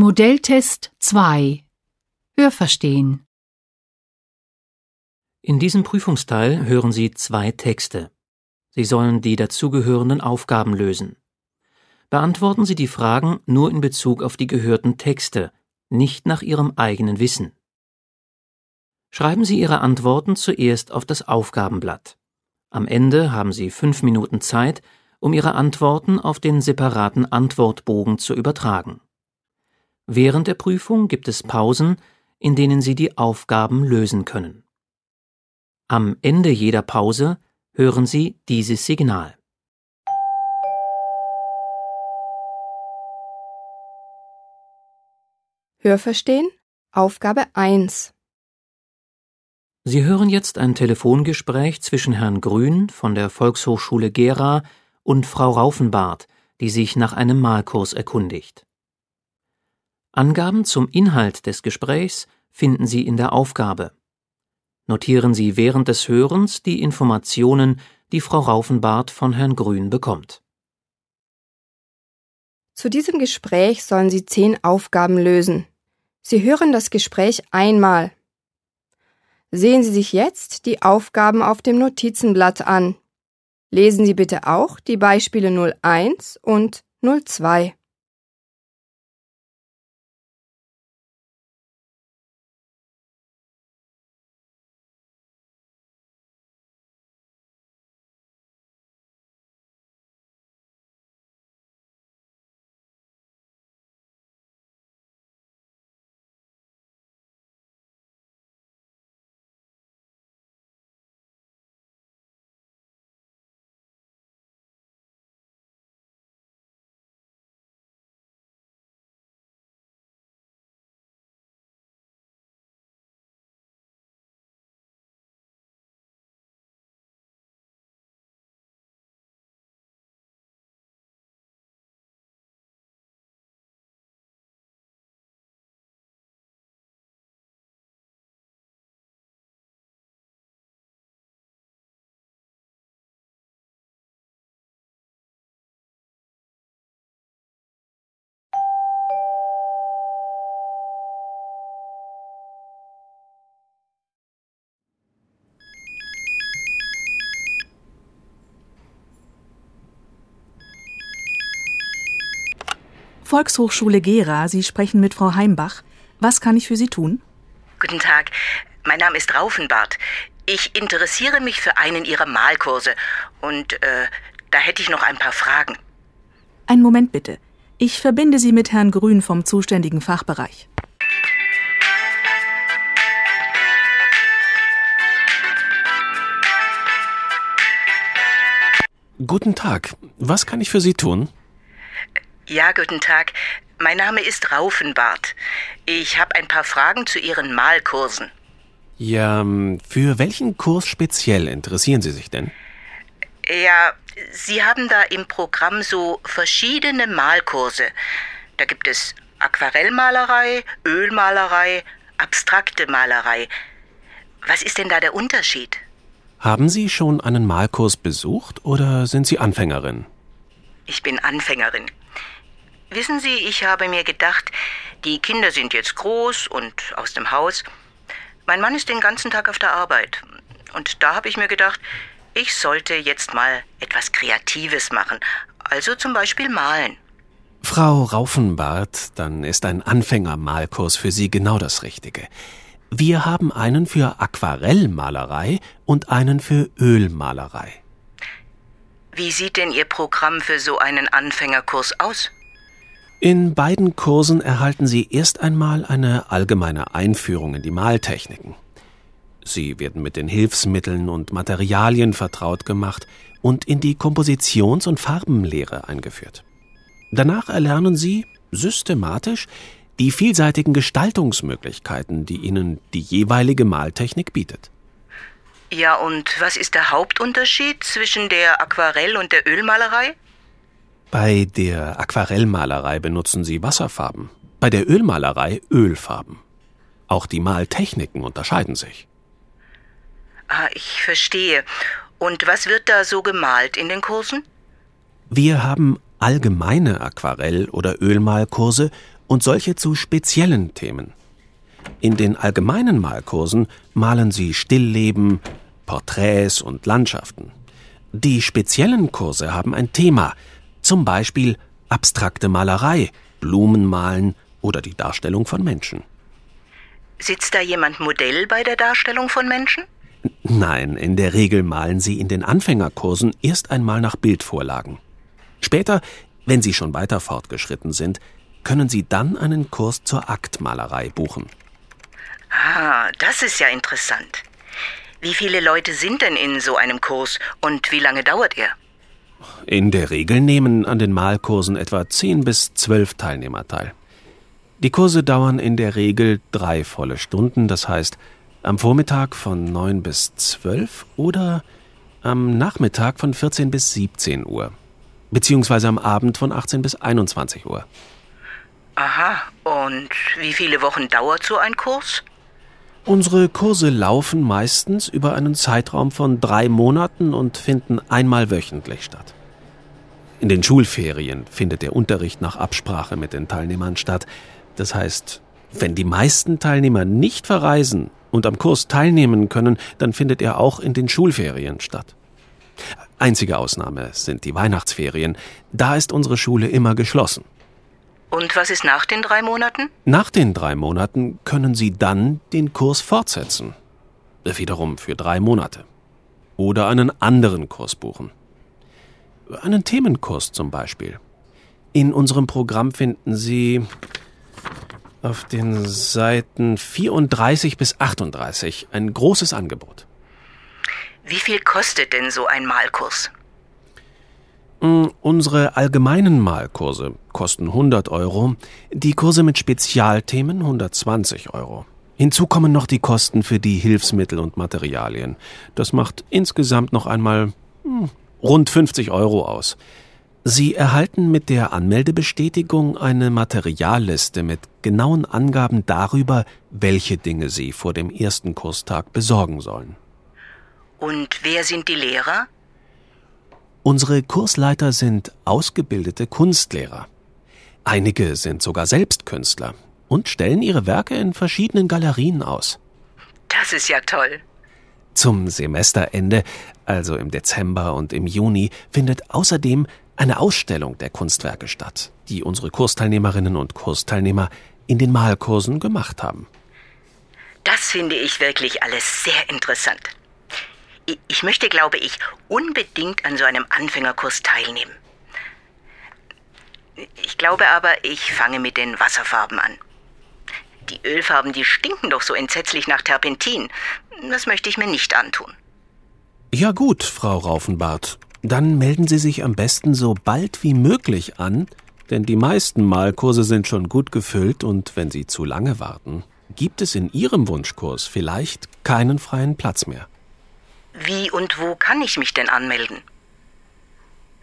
Modelltest 2 Hörverstehen In diesem Prüfungsteil hören Sie zwei Texte. Sie sollen die dazugehörenden Aufgaben lösen. Beantworten Sie die Fragen nur in Bezug auf die gehörten Texte, nicht nach Ihrem eigenen Wissen. Schreiben Sie Ihre Antworten zuerst auf das Aufgabenblatt. Am Ende haben Sie fünf Minuten Zeit, um Ihre Antworten auf den separaten Antwortbogen zu übertragen. Während der Prüfung gibt es Pausen, in denen Sie die Aufgaben lösen können. Am Ende jeder Pause hören Sie dieses Signal. Hörverstehen Aufgabe 1 Sie hören jetzt ein Telefongespräch zwischen Herrn Grün von der Volkshochschule Gera und Frau Raufenbart, die sich nach einem Malkurs erkundigt. Angaben zum Inhalt des Gesprächs finden Sie in der Aufgabe. Notieren Sie während des Hörens die Informationen, die Frau Raufenbart von Herrn Grün bekommt. Zu diesem Gespräch sollen Sie zehn Aufgaben lösen. Sie hören das Gespräch einmal. Sehen Sie sich jetzt die Aufgaben auf dem Notizenblatt an. Lesen Sie bitte auch die Beispiele 01 und 02. Volkshochschule Gera, Sie sprechen mit Frau Heimbach. Was kann ich für Sie tun? Guten Tag, mein Name ist Raufenbart. Ich interessiere mich für einen Ihrer Malkurse und äh, da hätte ich noch ein paar Fragen. Einen Moment bitte. Ich verbinde Sie mit Herrn Grün vom zuständigen Fachbereich. Guten Tag. Was kann ich für Sie tun? Ja, guten Tag. Mein Name ist Raufenbart. Ich habe ein paar Fragen zu Ihren Malkursen. Ja, ähm, für welchen Kurs speziell interessieren Sie sich denn? Ja, Sie haben da im Programm so verschiedene Malkurse. Da gibt es Aquarellmalerei, Ölmalerei, abstrakte Malerei. Was ist denn da der Unterschied? Haben Sie schon einen Malkurs besucht oder sind Sie Anfängerin? Ich bin Anfängerin. Wissen Sie, ich habe mir gedacht, die Kinder sind jetzt groß und aus dem Haus. Mein Mann ist den ganzen Tag auf der Arbeit. Und da habe ich mir gedacht, ich sollte jetzt mal etwas Kreatives machen. Also zum Beispiel malen. Frau Raufenbart, dann ist ein Anfängermalkurs für Sie genau das Richtige. Wir haben einen für Aquarellmalerei und einen für Ölmalerei. Wie sieht denn Ihr Programm für so einen Anfängerkurs aus? In beiden Kursen erhalten Sie erst einmal eine allgemeine Einführung in die Maltechniken. Sie werden mit den Hilfsmitteln und Materialien vertraut gemacht und in die Kompositions- und Farbenlehre eingeführt. Danach erlernen Sie systematisch die vielseitigen Gestaltungsmöglichkeiten, die Ihnen die jeweilige Maltechnik bietet. Ja, und was ist der Hauptunterschied zwischen der Aquarell- und der Ölmalerei? Bei der Aquarellmalerei benutzen sie Wasserfarben, bei der Ölmalerei Ölfarben. Auch die Maltechniken unterscheiden sich. Ah, ich verstehe. Und was wird da so gemalt in den Kursen? Wir haben allgemeine Aquarell- oder Ölmalkurse und solche zu speziellen Themen. In den allgemeinen Malkursen malen sie Stillleben, Porträts und Landschaften. Die speziellen Kurse haben ein Thema, zum Beispiel abstrakte Malerei, Blumenmalen oder die Darstellung von Menschen. Sitzt da jemand Modell bei der Darstellung von Menschen? Nein, in der Regel malen sie in den Anfängerkursen erst einmal nach Bildvorlagen. Später, wenn sie schon weiter fortgeschritten sind, können sie dann einen Kurs zur Aktmalerei buchen. Ah, das ist ja interessant. Wie viele Leute sind denn in so einem Kurs und wie lange dauert er? In der Regel nehmen an den Malkursen etwa 10 bis 12 Teilnehmer teil. Die Kurse dauern in der Regel drei volle Stunden, das heißt am Vormittag von 9 bis 12 oder am Nachmittag von 14 bis 17 Uhr, beziehungsweise am Abend von 18 bis 21 Uhr. Aha, und wie viele Wochen dauert so ein Kurs? Unsere Kurse laufen meistens über einen Zeitraum von drei Monaten und finden einmal wöchentlich statt. In den Schulferien findet der Unterricht nach Absprache mit den Teilnehmern statt. Das heißt, wenn die meisten Teilnehmer nicht verreisen und am Kurs teilnehmen können, dann findet er auch in den Schulferien statt. Einzige Ausnahme sind die Weihnachtsferien. Da ist unsere Schule immer geschlossen. Und was ist nach den drei Monaten? Nach den drei Monaten können Sie dann den Kurs fortsetzen. Wiederum für drei Monate. Oder einen anderen Kurs buchen. Einen Themenkurs zum Beispiel. In unserem Programm finden Sie auf den Seiten 34 bis 38 ein großes Angebot. Wie viel kostet denn so ein Malkurs? Mm, unsere allgemeinen Malkurse kosten 100 Euro, die Kurse mit Spezialthemen 120 Euro. Hinzu kommen noch die Kosten für die Hilfsmittel und Materialien. Das macht insgesamt noch einmal hm, rund 50 Euro aus. Sie erhalten mit der Anmeldebestätigung eine Materialliste mit genauen Angaben darüber, welche Dinge Sie vor dem ersten Kurstag besorgen sollen. Und wer sind die Lehrer? Unsere Kursleiter sind ausgebildete Kunstlehrer. Einige sind sogar selbst Künstler und stellen ihre Werke in verschiedenen Galerien aus. Das ist ja toll. Zum Semesterende, also im Dezember und im Juni, findet außerdem eine Ausstellung der Kunstwerke statt, die unsere Kursteilnehmerinnen und Kursteilnehmer in den Malkursen gemacht haben. Das finde ich wirklich alles sehr interessant. Ich möchte, glaube ich, unbedingt an so einem Anfängerkurs teilnehmen. Ich glaube aber, ich fange mit den Wasserfarben an. Die Ölfarben, die stinken doch so entsetzlich nach Terpentin. Das möchte ich mir nicht antun. Ja gut, Frau Raufenbart. Dann melden Sie sich am besten so bald wie möglich an, denn die meisten Malkurse sind schon gut gefüllt und wenn Sie zu lange warten, gibt es in Ihrem Wunschkurs vielleicht keinen freien Platz mehr. Wie und wo kann ich mich denn anmelden?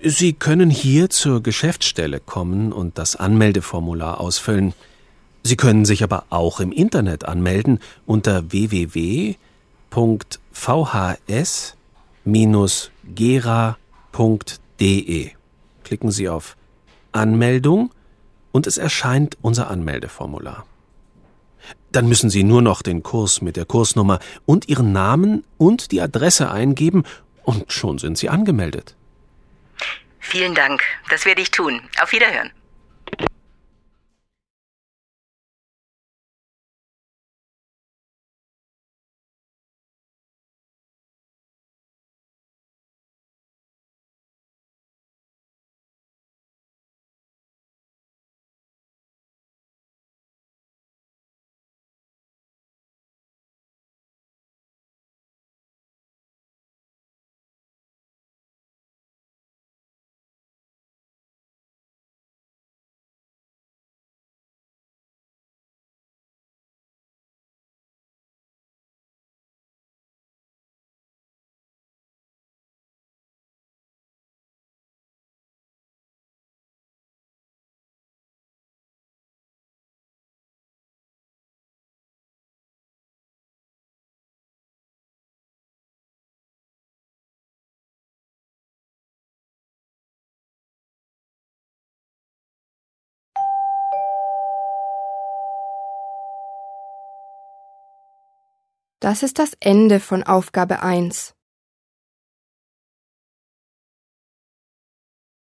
Sie können hier zur Geschäftsstelle kommen und das Anmeldeformular ausfüllen. Sie können sich aber auch im Internet anmelden unter www.vhs-gera.de. Klicken Sie auf Anmeldung und es erscheint unser Anmeldeformular. Dann müssen Sie nur noch den Kurs mit der Kursnummer und Ihren Namen und die Adresse eingeben und schon sind Sie angemeldet. Vielen Dank, das werde ich tun. Auf Wiederhören. Das ist das Ende von Aufgabe 1.